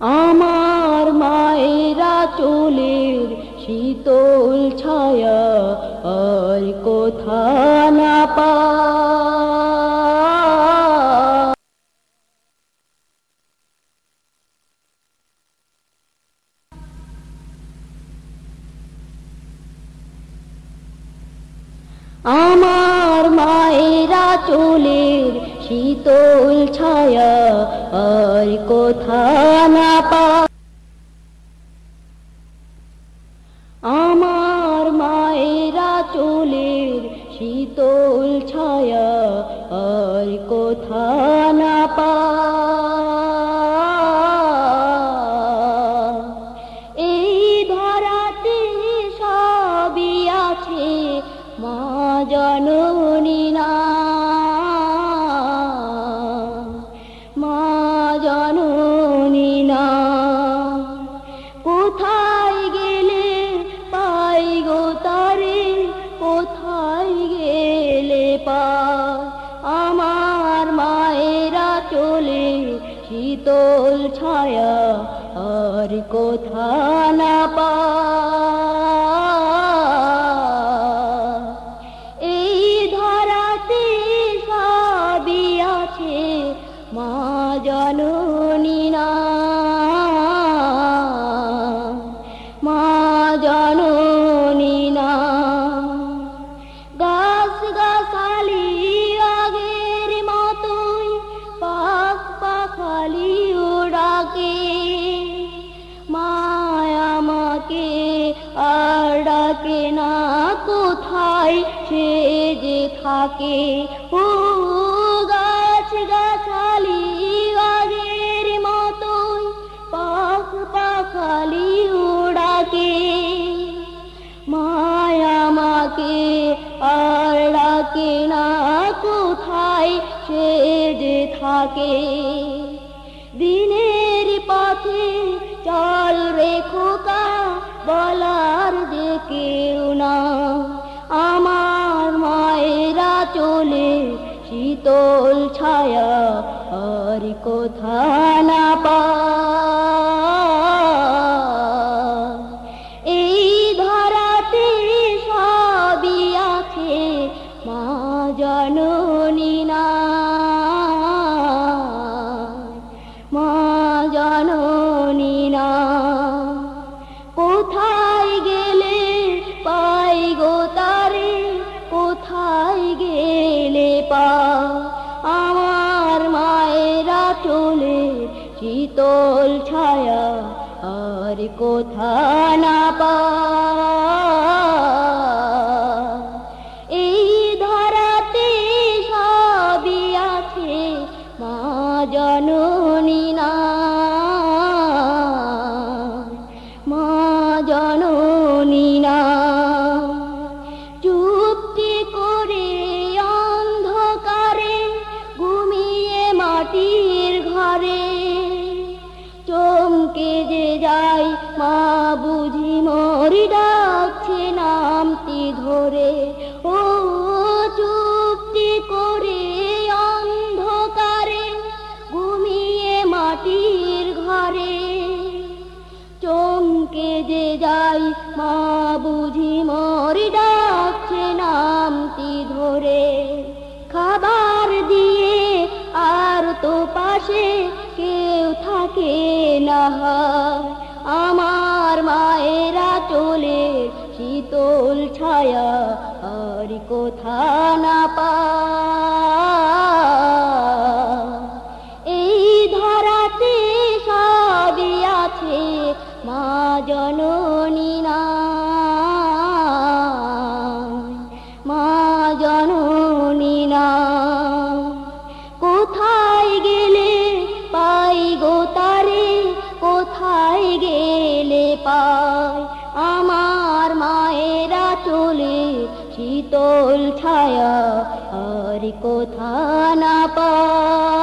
আমার মায়েরা চুলের শীতল ছায়া আর কোথা না পা। আমার মায়েরা চুলের শীতল ছায়া আর কোথা না পা আমার মায়েরা চুলের শীতল ছায়া আর কোথা না পা এই ধরাতে সবই আছে মা জননী না চলে শীতল ছায়া আর কোথা না পা কোথায় সে যে থাকে? ও গাছ গাছালি আগের মতোই পাখ পাখালি ওড়াকে। মায়া আমাকে আর ডাকে না কোথায় সে যে থাকে? দিনের পথে চল রেখো কা বলার যে শীতল ছায়া আর কোথা না পা এই ধরাতে সবই আছে মা জননী মায়েরা শীতল ছায়া আর কোথা না এই ধরাতে সবই আছে মা জননী না। মা জননী না। চুপটি করে অন্ধকারে ঘুমিয়ে মাটির যাই, মা বুঝি মরি ডাকছে নামতি ধরে। ও চুপটি করে অন্ধকারে ঘুমিয়ে মাটির ঘরে। চমকে যে যাই, মা বুঝি মরি ডাকছে নামতি ধরে। না আমার মায়েরা চলে শীতল ছায়া আর কোথা না পা আমার মায়েরা চলে শীতল ছায়া আর কোথা না পাই